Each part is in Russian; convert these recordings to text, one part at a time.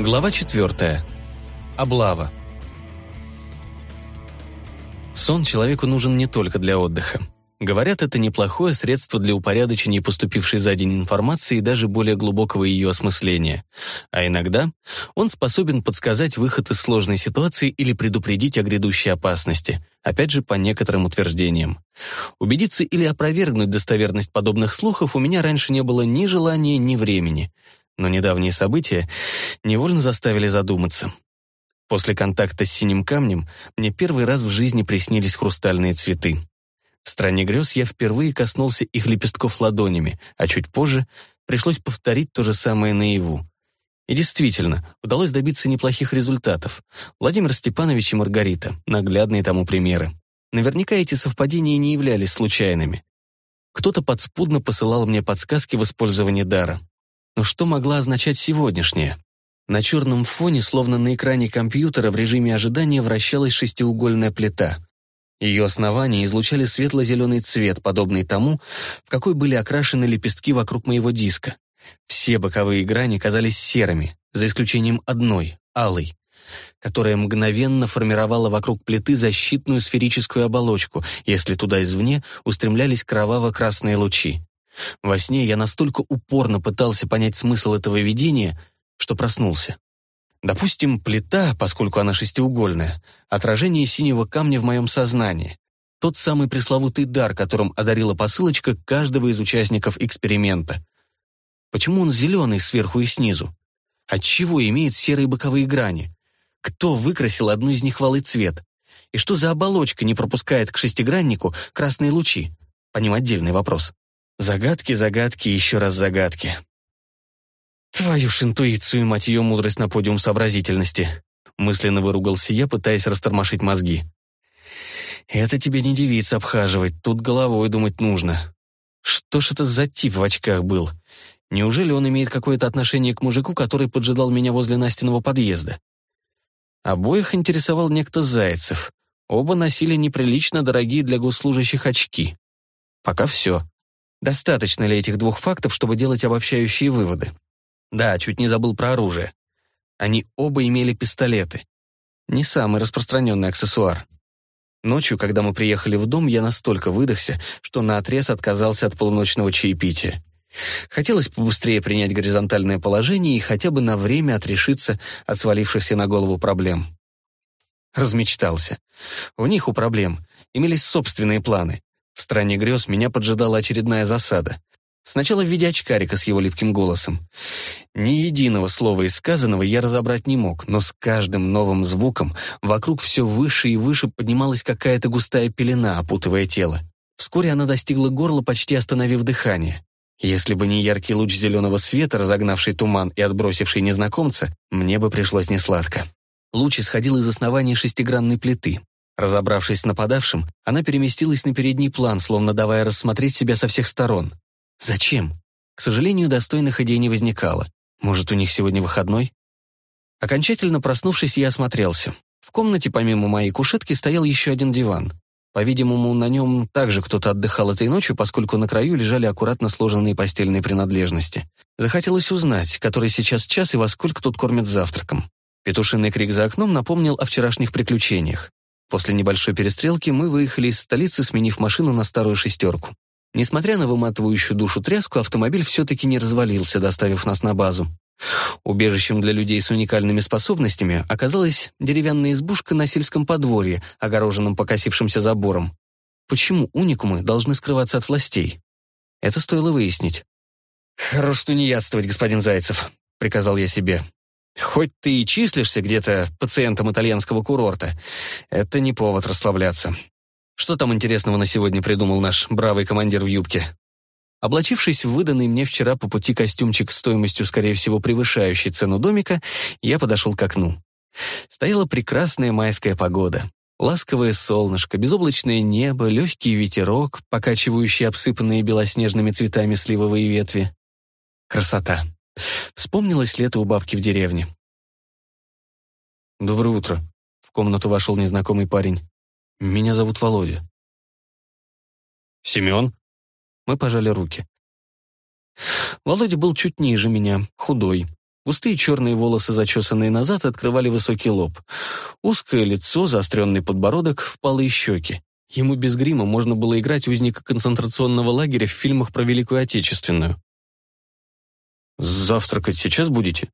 Глава 4. Облава. Сон человеку нужен не только для отдыха. Говорят, это неплохое средство для упорядочения поступившей за день информации и даже более глубокого ее осмысления. А иногда он способен подсказать выход из сложной ситуации или предупредить о грядущей опасности, опять же, по некоторым утверждениям. Убедиться или опровергнуть достоверность подобных слухов у меня раньше не было ни желания, ни времени — но недавние события невольно заставили задуматься. После контакта с синим камнем мне первый раз в жизни приснились хрустальные цветы. В стране грез я впервые коснулся их лепестков ладонями, а чуть позже пришлось повторить то же самое наяву. И действительно, удалось добиться неплохих результатов. Владимир Степанович и Маргарита — наглядные тому примеры. Наверняка эти совпадения не являлись случайными. Кто-то подспудно посылал мне подсказки в использовании дара. Но что могла означать сегодняшняя? На черном фоне, словно на экране компьютера, в режиме ожидания вращалась шестиугольная плита. Ее основания излучали светло-зеленый цвет, подобный тому, в какой были окрашены лепестки вокруг моего диска. Все боковые грани казались серыми, за исключением одной, алой, которая мгновенно формировала вокруг плиты защитную сферическую оболочку, если туда извне устремлялись кроваво-красные лучи. Во сне я настолько упорно пытался понять смысл этого видения, что проснулся. Допустим, плита, поскольку она шестиугольная, отражение синего камня в моем сознании. Тот самый пресловутый дар, которым одарила посылочка каждого из участников эксперимента. Почему он зеленый сверху и снизу? Отчего имеет серые боковые грани? Кто выкрасил одну из них в алый цвет? И что за оболочка не пропускает к шестиграннику красные лучи? По ним отдельный вопрос. Загадки, загадки, еще раз загадки. Твою ж интуицию, мать ее, мудрость на подиум сообразительности. Мысленно выругался я, пытаясь растормошить мозги. Это тебе не девица обхаживать, тут головой думать нужно. Что ж это за тип в очках был? Неужели он имеет какое-то отношение к мужику, который поджидал меня возле Настиного подъезда? Обоих интересовал некто Зайцев. Оба носили неприлично дорогие для госслужащих очки. Пока все. Достаточно ли этих двух фактов, чтобы делать обобщающие выводы? Да, чуть не забыл про оружие. Они оба имели пистолеты. Не самый распространенный аксессуар. Ночью, когда мы приехали в дом, я настолько выдохся, что наотрез отказался от полуночного чаепития. Хотелось побыстрее принять горизонтальное положение и хотя бы на время отрешиться от свалившихся на голову проблем. Размечтался. У них, у проблем, имелись собственные планы. В стране грез меня поджидала очередная засада. Сначала в виде очкарика с его липким голосом. Ни единого слова из сказанного я разобрать не мог, но с каждым новым звуком вокруг все выше и выше поднималась какая-то густая пелена, опутывая тело. Вскоре она достигла горла, почти остановив дыхание. Если бы не яркий луч зеленого света, разогнавший туман и отбросивший незнакомца, мне бы пришлось несладко. Луч исходил из основания шестигранной плиты. Разобравшись с нападавшим, она переместилась на передний план, словно давая рассмотреть себя со всех сторон. Зачем? К сожалению, достойных идей не возникало. Может, у них сегодня выходной? Окончательно проснувшись, я осмотрелся. В комнате помимо моей кушетки стоял еще один диван. По-видимому, на нем также кто-то отдыхал этой ночью, поскольку на краю лежали аккуратно сложенные постельные принадлежности. Захотелось узнать, который сейчас час и во сколько тут кормят завтраком. Петушиный крик за окном напомнил о вчерашних приключениях. После небольшой перестрелки мы выехали из столицы, сменив машину на старую шестерку. Несмотря на выматывающую душу тряску, автомобиль все-таки не развалился, доставив нас на базу. Убежищем для людей с уникальными способностями оказалась деревянная избушка на сельском подворье, огороженном покосившимся забором. Почему уникумы должны скрываться от властей? Это стоило выяснить. «Хорош тунеядствовать, господин Зайцев», — приказал я себе. Хоть ты и числишься где-то пациентом итальянского курорта, это не повод расслабляться. Что там интересного на сегодня придумал наш бравый командир в юбке? Облачившись в выданный мне вчера по пути костюмчик стоимостью, скорее всего, превышающей цену домика, я подошел к окну. Стояла прекрасная майская погода. Ласковое солнышко, безоблачное небо, легкий ветерок, покачивающий обсыпанные белоснежными цветами сливовые ветви. Красота. Вспомнилось лето у бабки в деревне. «Доброе утро», — в комнату вошел незнакомый парень. «Меня зовут Володя». «Семен?» Мы пожали руки. Володя был чуть ниже меня, худой. Густые черные волосы, зачесанные назад, открывали высокий лоб. Узкое лицо, заостренный подбородок, впалые щеки. Ему без грима можно было играть узника концентрационного лагеря в фильмах про Великую Отечественную. «Завтракать сейчас будете?»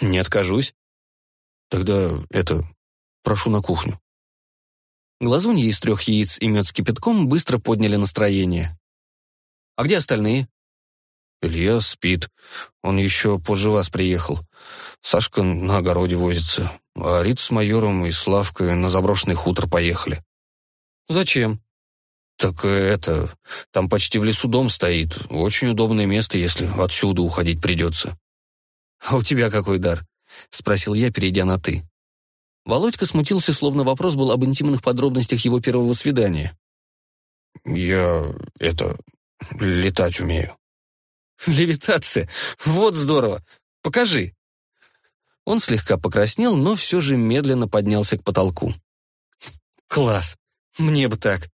«Не откажусь». «Тогда это... прошу на кухню». Глазунья из трех яиц и мед с кипятком быстро подняли настроение. «А где остальные?» «Илья спит. Он еще позже вас приехал. Сашка на огороде возится. А Рит с майором и Славкой на заброшенный хутор поехали». «Зачем?» «Так это... Там почти в лесу дом стоит. Очень удобное место, если отсюда уходить придется». «А у тебя какой дар?» — спросил я, перейдя на «ты». Володька смутился, словно вопрос был об интимных подробностях его первого свидания. «Я... это... летать умею». «Левитация? Вот здорово! Покажи!» Он слегка покраснел, но все же медленно поднялся к потолку. «Класс! Мне бы так!»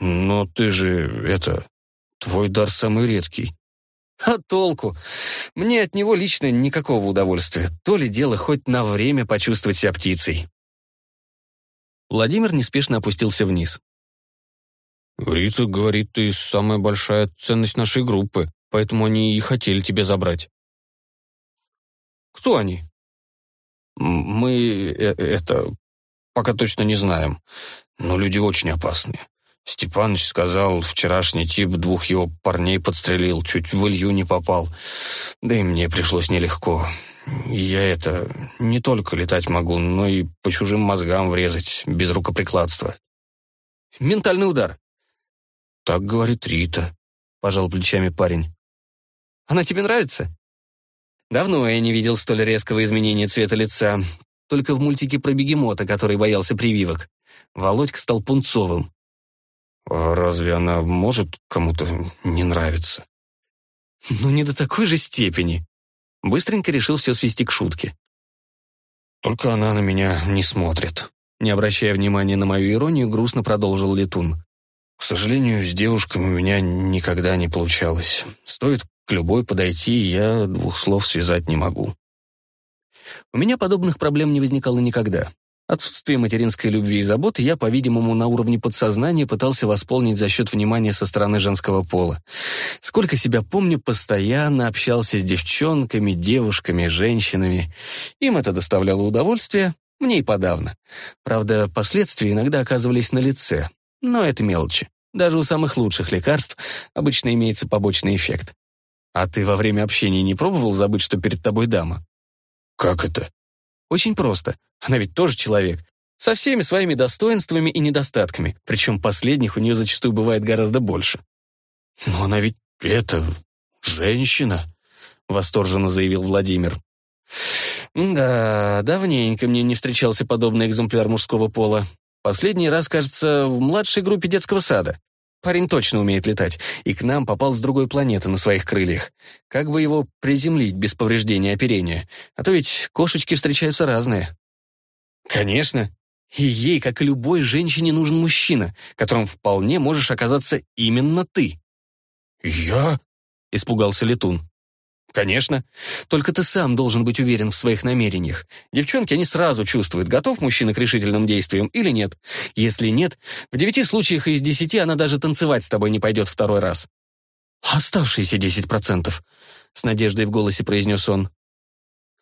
«Но ты же... это... твой дар самый редкий». «А толку? Мне от него лично никакого удовольствия. То ли дело хоть на время почувствовать себя птицей». Владимир неспешно опустился вниз. «Рита говорит, ты самая большая ценность нашей группы поэтому они и хотели тебя забрать». «Кто они?» «Мы... Э, это... пока точно не знаем, но люди очень опасные. Степаныч сказал, вчерашний тип двух его парней подстрелил, чуть в Илью не попал. Да и мне пришлось нелегко. Я это... не только летать могу, но и по чужим мозгам врезать, без рукоприкладства». «Ментальный удар». «Так говорит Рита», — пожал плечами парень. Она тебе нравится?» Давно я не видел столь резкого изменения цвета лица. Только в мультике про бегемота, который боялся прививок. Володька стал пунцовым. «А разве она может кому-то не нравиться?» «Ну, не до такой же степени». Быстренько решил все свести к шутке. «Только она на меня не смотрит». Не обращая внимания на мою иронию, грустно продолжил Летун. «К сожалению, с девушками у меня никогда не получалось. Стоит к любой подойти я двух слов связать не могу. У меня подобных проблем не возникало никогда. Отсутствие материнской любви и заботы я, по-видимому, на уровне подсознания пытался восполнить за счет внимания со стороны женского пола. Сколько себя помню, постоянно общался с девчонками, девушками, женщинами. Им это доставляло удовольствие, мне и подавно. Правда, последствия иногда оказывались на лице, но это мелочи. Даже у самых лучших лекарств обычно имеется побочный эффект. А ты во время общения не пробовал забыть, что перед тобой дама? Как это? Очень просто. Она ведь тоже человек. Со всеми своими достоинствами и недостатками. Причем последних у нее зачастую бывает гораздо больше. Но она ведь это... женщина, восторженно заявил Владимир. Да, давненько мне не встречался подобный экземпляр мужского пола. Последний раз, кажется, в младшей группе детского сада. Парень точно умеет летать, и к нам попал с другой планеты на своих крыльях. Как бы его приземлить без повреждения оперения? А то ведь кошечки встречаются разные. Конечно. И ей, как и любой женщине, нужен мужчина, которым вполне можешь оказаться именно ты. «Я?» — испугался Летун. Конечно. Только ты сам должен быть уверен в своих намерениях. Девчонки, они сразу чувствуют, готов мужчина к решительным действиям или нет. Если нет, в девяти случаях из десяти она даже танцевать с тобой не пойдет второй раз. «Оставшиеся десять процентов», — с надеждой в голосе произнес он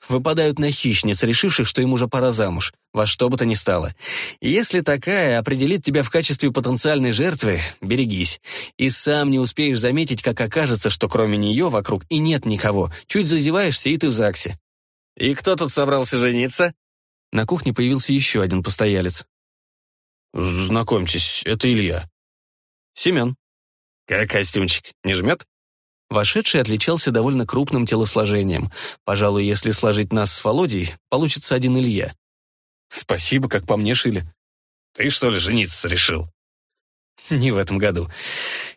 выпадают на хищниц, решивших, что им уже пора замуж, во что бы то ни стало. Если такая определит тебя в качестве потенциальной жертвы, берегись. И сам не успеешь заметить, как окажется, что кроме нее вокруг и нет никого. Чуть зазеваешься, и ты в ЗАГСе. «И кто тут собрался жениться?» На кухне появился еще один постоялец. «Знакомьтесь, это Илья». «Семен». «Как костюмчик, не жмет?» Вошедший отличался довольно крупным телосложением. Пожалуй, если сложить нас с Володей, получится один Илья. Спасибо, как по мне шили. Ты что ли жениться решил? Не в этом году.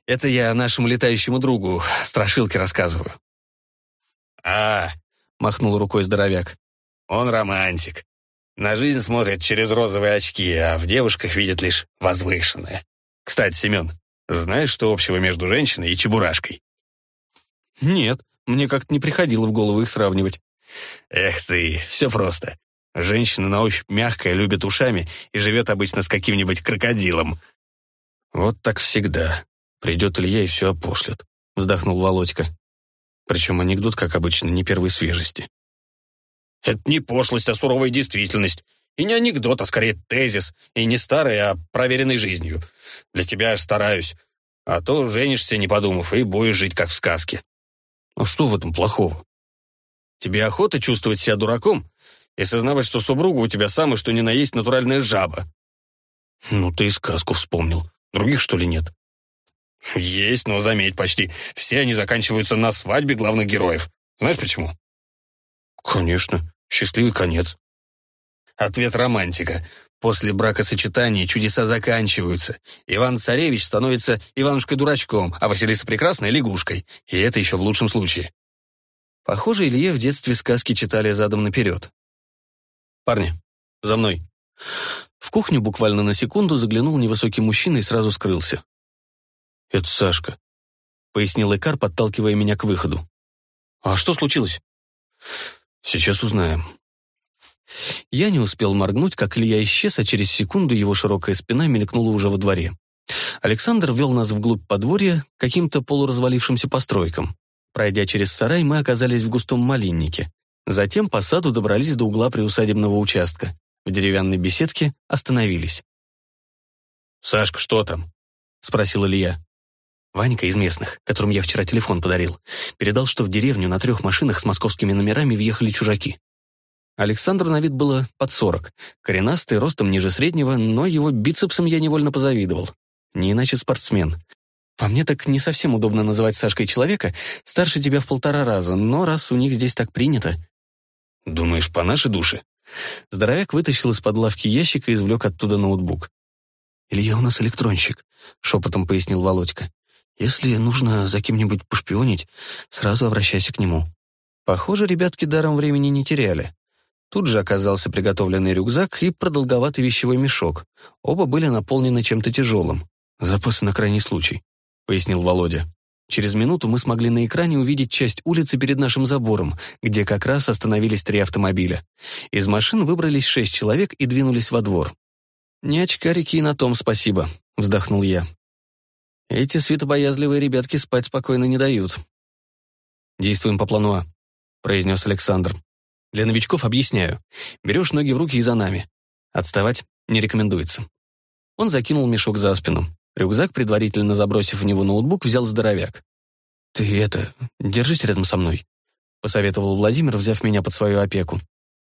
Это я нашему летающему другу страшилки рассказываю. А, махнул рукой здоровяк. Он романтик. На жизнь смотрит через розовые очки, а в девушках видит лишь возвышенное. Кстати, Семен, знаешь, что общего между женщиной и чебурашкой? «Нет, Мне как-то не приходило в голову их сравнивать. Эх ты, все просто. Женщина на ощупь мягкая, любит ушами и живет обычно с каким-нибудь крокодилом. Вот так всегда. Придет Илья и все опошлет, вздохнул Володька. Причем анекдот, как обычно, не первой свежести. Это не пошлость, а суровая действительность. И не анекдот, а скорее тезис. И не старый, а проверенный жизнью. Для тебя я стараюсь. А то женишься, не подумав, и будешь жить, как в сказке. А что в этом плохого? Тебе охота чувствовать себя дураком и сознавать, что супруга у тебя самый, что ни на есть натуральная жаба. Ну, ты и сказку вспомнил. Других, что ли, нет? Есть, но заметь, почти все они заканчиваются на свадьбе главных героев. Знаешь почему? Конечно. Счастливый конец. Ответ романтика. После бракосочетания чудеса заканчиваются. Иван-царевич становится Иванушкой-дурачком, а Василиса Прекрасной — лягушкой. И это еще в лучшем случае. Похоже, Илье в детстве сказки читали задом наперед. «Парни, за мной». В кухню буквально на секунду заглянул невысокий мужчина и сразу скрылся. «Это Сашка», — пояснил Икар, подталкивая меня к выходу. «А что случилось?» «Сейчас узнаем». Я не успел моргнуть, как Илья исчез, а через секунду его широкая спина мелькнула уже во дворе. Александр вел нас вглубь подворья каким-то полуразвалившимся постройкам. Пройдя через сарай, мы оказались в густом малиннике. Затем по саду добрались до угла приусадебного участка. В деревянной беседке остановились. «Сашка, что там?» — спросил Илья. Ванька из местных, которым я вчера телефон подарил, передал, что в деревню на трех машинах с московскими номерами въехали чужаки. Александру на вид было под сорок, коренастый, ростом ниже среднего, но его бицепсом я невольно позавидовал. Не иначе спортсмен. По мне так не совсем удобно называть Сашкой человека, старше тебя в полтора раза, но раз у них здесь так принято... Думаешь, по нашей душе? Здоровяк вытащил из-под лавки ящик и извлек оттуда ноутбук. «Илья у нас электронщик», — шепотом пояснил Володька. «Если нужно за кем-нибудь пошпионить, сразу обращайся к нему». Похоже, ребятки даром времени не теряли. Тут же оказался приготовленный рюкзак и продолговатый вещевой мешок. Оба были наполнены чем-то тяжелым. «Запасы на крайний случай», — пояснил Володя. Через минуту мы смогли на экране увидеть часть улицы перед нашим забором, где как раз остановились три автомобиля. Из машин выбрались шесть человек и двинулись во двор. «Не очкарики и на том спасибо», — вздохнул я. «Эти светобоязливые ребятки спать спокойно не дают». «Действуем по плану А», — произнес Александр. «Для новичков объясняю. Берешь ноги в руки и за нами. Отставать не рекомендуется». Он закинул мешок за спину. Рюкзак, предварительно забросив в него ноутбук, взял здоровяк. «Ты это, держись рядом со мной», — посоветовал Владимир, взяв меня под свою опеку.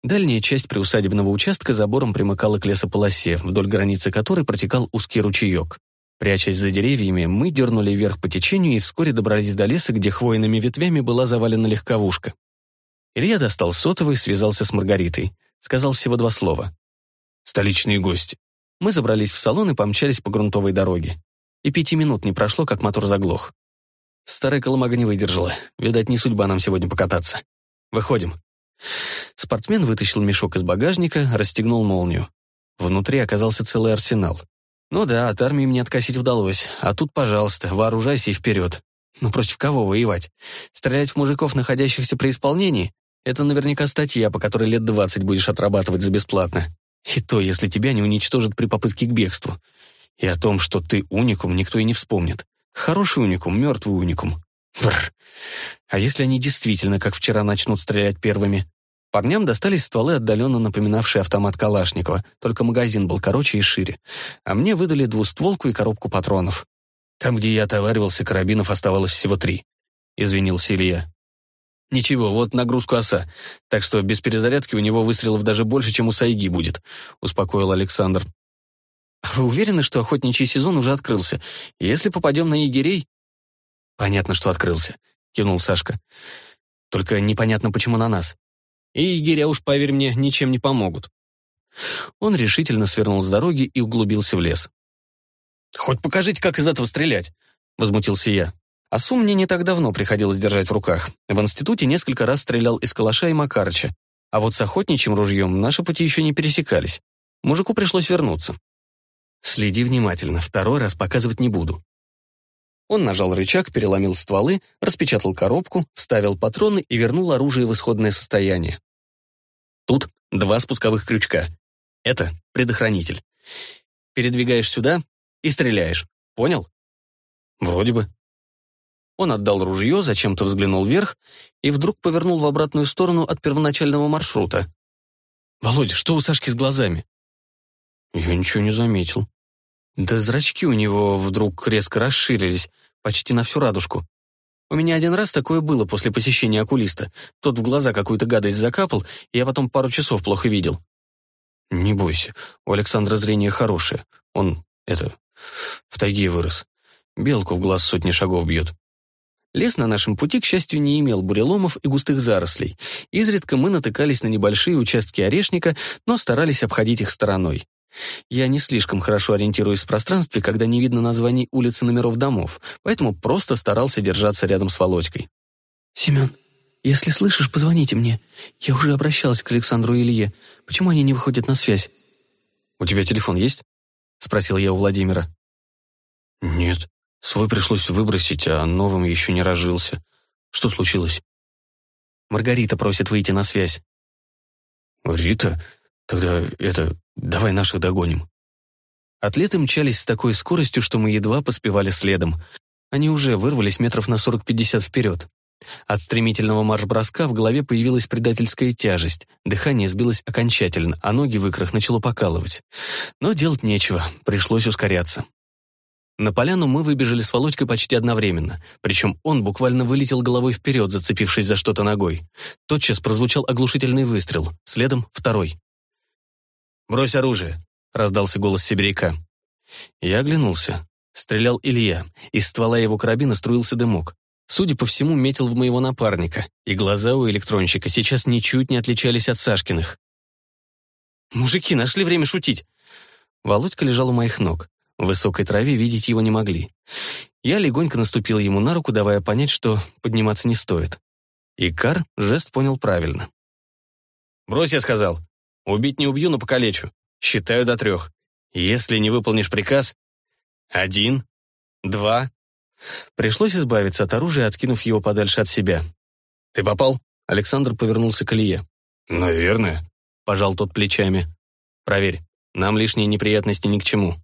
Дальняя часть приусадебного участка забором примыкала к лесополосе, вдоль границы которой протекал узкий ручеек. Прячась за деревьями, мы дернули вверх по течению и вскоре добрались до леса, где хвойными ветвями была завалена легковушка. Илья достал сотовый, связался с Маргаритой. Сказал всего два слова. «Столичные гости». Мы забрались в салон и помчались по грунтовой дороге. И пяти минут не прошло, как мотор заглох. Старая колымага не выдержала. Видать, не судьба нам сегодня покататься. Выходим. Спортсмен вытащил мешок из багажника, расстегнул молнию. Внутри оказался целый арсенал. Ну да, от армии мне откосить удалось. А тут, пожалуйста, вооружайся и вперед. Но против кого воевать? Стрелять в мужиков, находящихся при исполнении? Это наверняка статья, по которой лет двадцать будешь отрабатывать за бесплатно. И то, если тебя не уничтожат при попытке к бегству. И о том, что ты уникум, никто и не вспомнит. Хороший уникум, мертвый уникум. Бррр. А если они действительно, как вчера, начнут стрелять первыми? Парням достались стволы, отдаленно напоминавшие автомат Калашникова, только магазин был короче и шире. А мне выдали двустволку и коробку патронов. Там, где я отоваривался, карабинов оставалось всего три. Извинился Илья. «Ничего, вот нагрузку оса, так что без перезарядки у него выстрелов даже больше, чем у Сайги будет», — успокоил Александр. «А вы уверены, что охотничий сезон уже открылся? Если попадем на егерей...» «Понятно, что открылся», — кивнул Сашка. «Только непонятно, почему на нас. И егеря уж, поверь мне, ничем не помогут». Он решительно свернул с дороги и углубился в лес. «Хоть покажите, как из этого стрелять», — возмутился я. Осу мне не так давно приходилось держать в руках. В институте несколько раз стрелял из калаша и Макарыча. А вот с охотничьим ружьем наши пути еще не пересекались. Мужику пришлось вернуться. Следи внимательно, второй раз показывать не буду. Он нажал рычаг, переломил стволы, распечатал коробку, вставил патроны и вернул оружие в исходное состояние. Тут два спусковых крючка. Это предохранитель. Передвигаешь сюда и стреляешь. Понял? Вроде бы. Он отдал ружье, зачем-то взглянул вверх и вдруг повернул в обратную сторону от первоначального маршрута. «Володя, что у Сашки с глазами?» Я ничего не заметил. Да зрачки у него вдруг резко расширились, почти на всю радужку. У меня один раз такое было после посещения окулиста. Тот в глаза какую-то гадость закапал, и я потом пару часов плохо видел. Не бойся, у Александра зрение хорошее. Он, это, в тайге вырос. Белку в глаз сотни шагов бьет. Лес на нашем пути, к счастью, не имел буреломов и густых зарослей. Изредка мы натыкались на небольшие участки орешника, но старались обходить их стороной. Я не слишком хорошо ориентируюсь в пространстве, когда не видно названий улиц и номеров домов, поэтому просто старался держаться рядом с Володькой. «Семен, если слышишь, позвоните мне. Я уже обращался к Александру и Илье. Почему они не выходят на связь?» «У тебя телефон есть?» — спросил я у Владимира. «Нет. Свой пришлось выбросить, а новым еще не разжился. Что случилось?» «Маргарита просит выйти на связь». «Рита? Тогда это... Давай наших догоним». Атлеты мчались с такой скоростью, что мы едва поспевали следом. Они уже вырвались метров на 40-50 вперед. От стремительного марш-броска в голове появилась предательская тяжесть, дыхание сбилось окончательно, а ноги в икрах начало покалывать. Но делать нечего, пришлось ускоряться. На поляну мы выбежали с Володькой почти одновременно, причем он буквально вылетел головой вперед, зацепившись за что-то ногой. Тотчас прозвучал оглушительный выстрел, следом второй. «Брось оружие!» — раздался голос сибиряка. Я оглянулся. Стрелял Илья. Из ствола его карабина струился дымок. Судя по всему, метил в моего напарника, и глаза у электронщика сейчас ничуть не отличались от Сашкиных. «Мужики, нашли время шутить!» Володька лежал у моих ног. В высокой траве видеть его не могли. Я легонько наступил ему на руку, давая понять, что подниматься не стоит. Икар жест понял правильно. «Брось, я сказал!» Убить не убью, но покалечу. Считаю до трех. Если не выполнишь приказ... Один, два... Пришлось избавиться от оружия, откинув его подальше от себя. «Ты попал?» Александр повернулся к Илье. «Наверное», — пожал тот плечами. «Проверь, нам лишние неприятности ни к чему».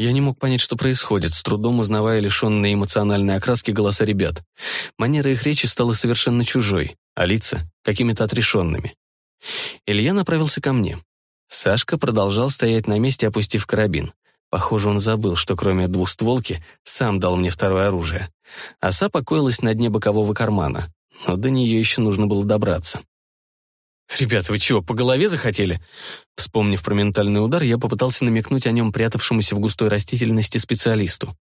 Я не мог понять, что происходит, с трудом узнавая лишенные эмоциональной окраски голоса ребят. Манера их речи стала совершенно чужой, а лица — какими-то отрешенными. Илья направился ко мне. Сашка продолжал стоять на месте, опустив карабин. Похоже, он забыл, что кроме двустволки сам дал мне второе оружие. Оса покоилась на дне бокового кармана, но до нее еще нужно было добраться. «Ребят, вы чего, по голове захотели?» Вспомнив про ментальный удар, я попытался намекнуть о нем прятавшемуся в густой растительности специалисту.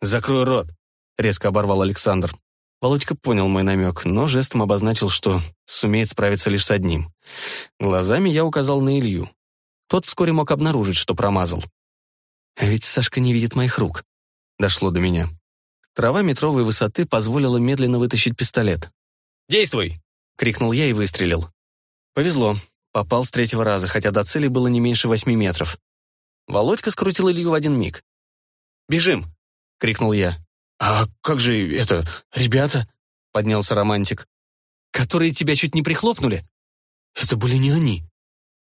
«Закрой рот!» — резко оборвал Александр. Володька понял мой намек, но жестом обозначил, что сумеет справиться лишь с одним. Глазами я указал на Илью. Тот вскоре мог обнаружить, что промазал. А ведь Сашка не видит моих рук. Дошло до меня. Трава метровой высоты позволила медленно вытащить пистолет. «Действуй!» — крикнул я и выстрелил. Повезло. Попал с третьего раза, хотя до цели было не меньше восьми метров. Володька скрутил Илью в один миг. «Бежим!» — крикнул я. «А как же это, ребята?» — поднялся романтик. «Которые тебя чуть не прихлопнули?» «Это были не они».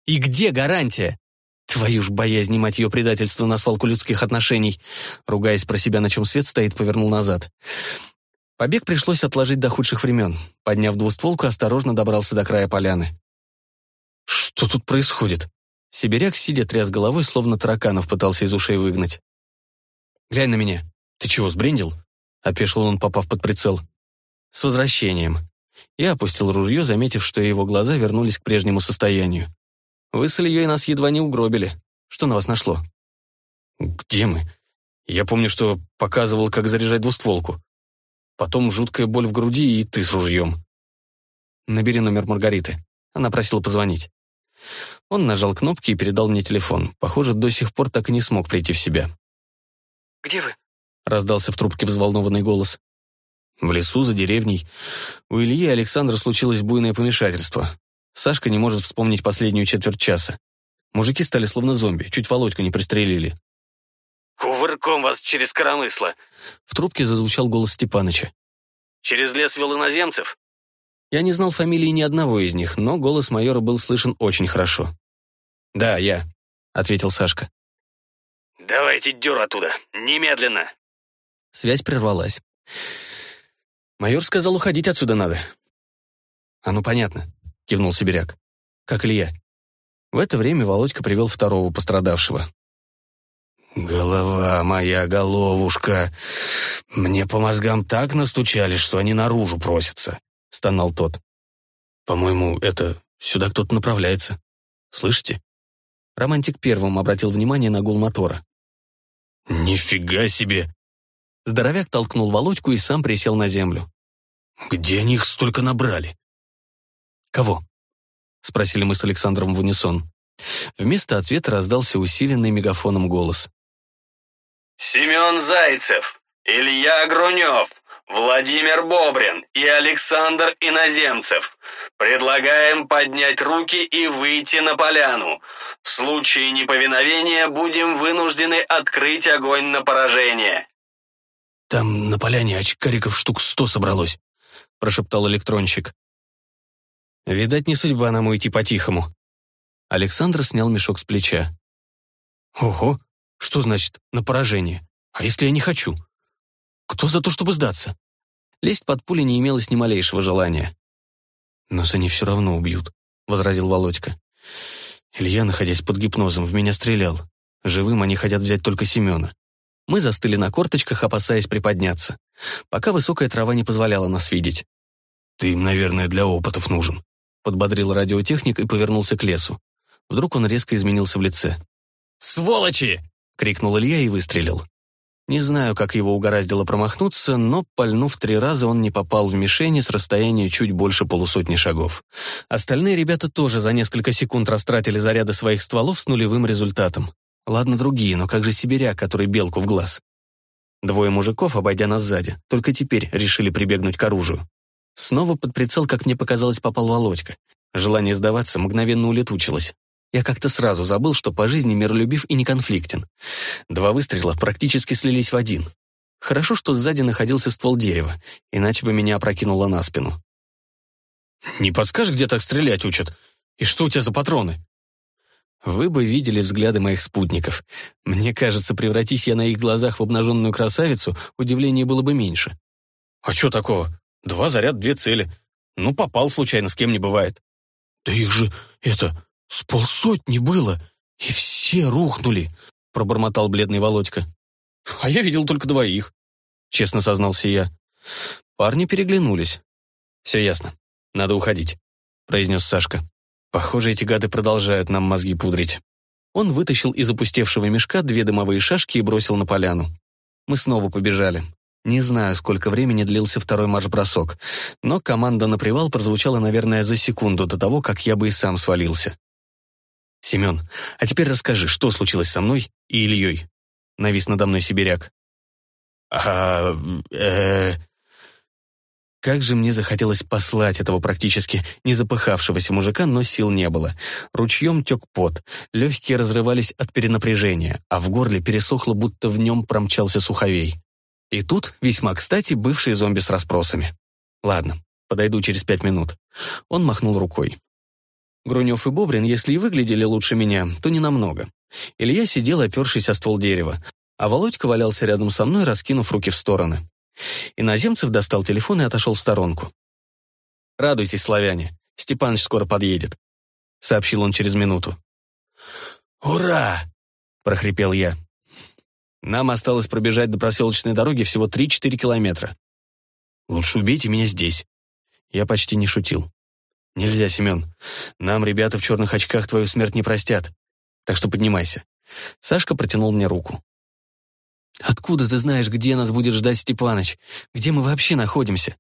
«И где гарантия?» Твою ж боязнь мать ее предательство на свалку людских отношений. Ругаясь про себя, на чем свет стоит, повернул назад. Побег пришлось отложить до худших времен. Подняв двустволку, осторожно добрался до края поляны. Что тут происходит? Сибиряк, сидя, тряс головой, словно тараканов пытался из ушей выгнать. «Глянь на меня. Ты чего, сбрендил?» — опешил он, попав под прицел. «С возвращением». Я опустил ружье, заметив, что его глаза вернулись к прежнему состоянию. «Вы с Ильей нас едва не угробили. Что на вас нашло?» «Где мы? Я помню, что показывал, как заряжать двустволку. Потом жуткая боль в груди и ты с ружьем. Набери номер Маргариты. Она просила позвонить». Он нажал кнопки и передал мне телефон. Похоже, до сих пор так и не смог прийти в себя. «Где вы?» раздался в трубке взволнованный голос. В лесу за деревней у Ильи и Александра случилось буйное помешательство. Сашка не может вспомнить последнюю четверть часа. Мужики стали словно зомби, чуть Володьку не пристрелили. Кувырком вас через коромысло!» В трубке зазвучал голос Степаныча. «Через лес вел иноземцев?» Я не знал фамилии ни одного из них, но голос майора был слышен очень хорошо. «Да, я», — ответил Сашка. «Давайте дёр оттуда, немедленно!» Связь прервалась. Майор сказал, уходить отсюда надо. «А ну, понятно», — кивнул Сибиряк. «Как Илья». В это время Володька привел второго пострадавшего. «Голова моя, головушка! Мне по мозгам так настучали, что они наружу просятся», — стонал тот. «По-моему, это сюда кто-то направляется. Слышите?» Романтик первым обратил внимание на гул мотора. «Нифига себе!» Здоровяк толкнул Володьку и сам присел на землю. «Где они их столько набрали?» «Кого?» — спросили мы с Александром в унисон. Вместо ответа раздался усиленный мегафоном голос. Семен Зайцев, Илья Грунев, Владимир Бобрин и Александр Иноземцев. Предлагаем поднять руки и выйти на поляну. В случае неповиновения будем вынуждены открыть огонь на поражение. «Там на поляне очкариков штук сто собралось», — прошептал электронщик. «Видать, не судьба нам уйти по-тихому». Александр снял мешок с плеча. «Ого, что значит «на поражение»? А если я не хочу? Кто за то, чтобы сдаться? Лезть под пули не имелось ни малейшего желания. «Нас они все равно убьют», — возразил Володька. «Илья, находясь под гипнозом, в меня стрелял. Живым они хотят взять только Семена». Мы застыли на корточках, опасаясь приподняться, пока высокая трава не позволяла нас видеть. «Ты им, наверное, для опытов нужен», — подбодрил радиотехник и повернулся к лесу. Вдруг он резко изменился в лице. «Сволочи!» крикнул Илья и выстрелил. Не знаю, как его угораздило промахнуться, но, пальнув три раза, он не попал в мишени с расстояния чуть больше полусотни шагов. Остальные ребята тоже за несколько секунд растратили заряды своих стволов с нулевым результатом. Ладно, другие, но как же сибиряк, который белку в глаз? Двое мужиков, обойдя нас сзади, только теперь решили прибегнуть к оружию. Снова под прицел, как мне показалось, попал Володька. Желание сдаваться мгновенно улетучилось. Я как-то сразу забыл, что по жизни миролюбив и не конфликтен. Два выстрела практически слились в один. Хорошо, что сзади находился ствол дерева, иначе бы меня опрокинуло на спину. «Не подскажешь, где так стрелять учат? И что у тебя за патроны?» Вы бы видели взгляды моих спутников. Мне кажется, превратись я на их глазах в обнаженную красавицу, удивления было бы меньше. «А что такого? Два заряд, две цели. Ну, попал случайно, с кем не бывает». «Да их же, это, «С полсотни было, и все рухнули», — пробормотал бледный Володька. «А я видел только двоих», — честно сознался я. Парни переглянулись. «Все ясно. Надо уходить», — произнес Сашка. «Похоже, эти гады продолжают нам мозги пудрить». Он вытащил из опустевшего мешка две дымовые шашки и бросил на поляну. Мы снова побежали. Не знаю, сколько времени длился второй марш-бросок, но команда на привал прозвучала, наверное, за секунду до того, как я бы и сам свалился. «Семен, а теперь расскажи, что случилось со мной и Ильей?» Навис надо мной сибиряк. «А... э...» Как же мне захотелось послать этого практически не запыхавшегося мужика, но сил не было. Ручьем тек пот, легкие разрывались от перенапряжения, а в горле пересохло, будто в нем промчался суховей. И тут, весьма кстати, бывший зомби с расспросами. «Ладно, подойду через пять минут». Он махнул рукой. Грунев и Бобрин, если и выглядели лучше меня, то не намного. Илья сидел, опершись о ствол дерева, а Володька валялся рядом со мной, раскинув руки в стороны. Иноземцев достал телефон и отошел в сторонку. «Радуйтесь, славяне, Степаныч скоро подъедет», — сообщил он через минуту. «Ура!» — прохрипел я. «Нам осталось пробежать до проселочной дороги всего 3-4 километра. Лучше убейте меня здесь». Я почти не шутил. «Нельзя, Семен. Нам ребята в черных очках твою смерть не простят. Так что поднимайся». Сашка протянул мне руку. «Откуда ты знаешь, где нас будет ждать Степаныч? Где мы вообще находимся?»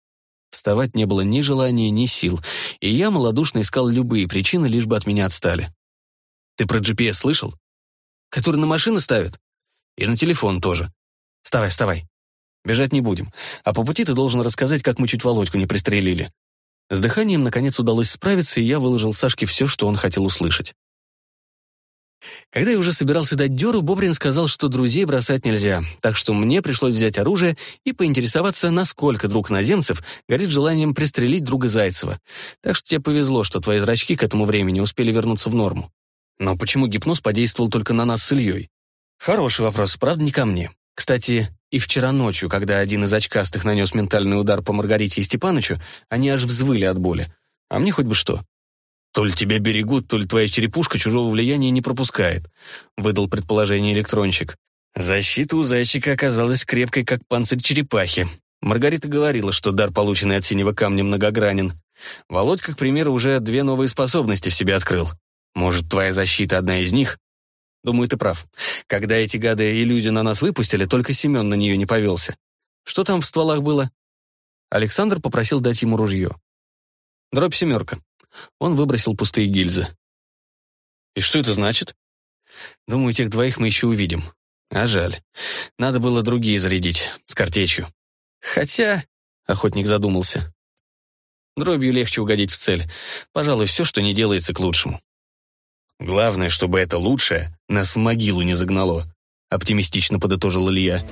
Вставать не было ни желания, ни сил, и я малодушно искал любые причины, лишь бы от меня отстали. «Ты про GPS слышал? Который на машины ставят? И на телефон тоже. Вставай, вставай. Бежать не будем. А по пути ты должен рассказать, как мы чуть Володьку не пристрелили. С дыханием, наконец, удалось справиться, и я выложил Сашке все, что он хотел услышать. Когда я уже собирался дать дёру, Бобрин сказал, что друзей бросать нельзя, так что мне пришлось взять оружие и поинтересоваться, насколько друг наземцев горит желанием пристрелить друга Зайцева. Так что тебе повезло, что твои зрачки к этому времени успели вернуться в норму. Но почему гипноз подействовал только на нас с Ильей? Хороший вопрос, правда, не ко мне. Кстати, и вчера ночью, когда один из очкастых нанес ментальный удар по Маргарите и Степанычу, они аж взвыли от боли. А мне хоть бы что. «То ли тебя берегут, то ли твоя черепушка чужого влияния не пропускает», — выдал предположение электронщик. Защита у зайчика оказалась крепкой, как панцирь черепахи. Маргарита говорила, что дар, полученный от синего камня, многогранен. Володька, к примеру, уже две новые способности в себе открыл. Может, твоя защита одна из них? Думаю, ты прав. Когда эти гады иллюзию на нас выпустили, только Семен на нее не повелся. Что там в стволах было? Александр попросил дать ему ружье. Дробь семерка. Он выбросил пустые гильзы. «И что это значит?» «Думаю, тех двоих мы еще увидим. А жаль. Надо было другие зарядить, с картечью. Хотя...» — охотник задумался. «Дробью легче угодить в цель. Пожалуй, все, что не делается, к лучшему». «Главное, чтобы это лучшее нас в могилу не загнало», — оптимистично подытожил Илья.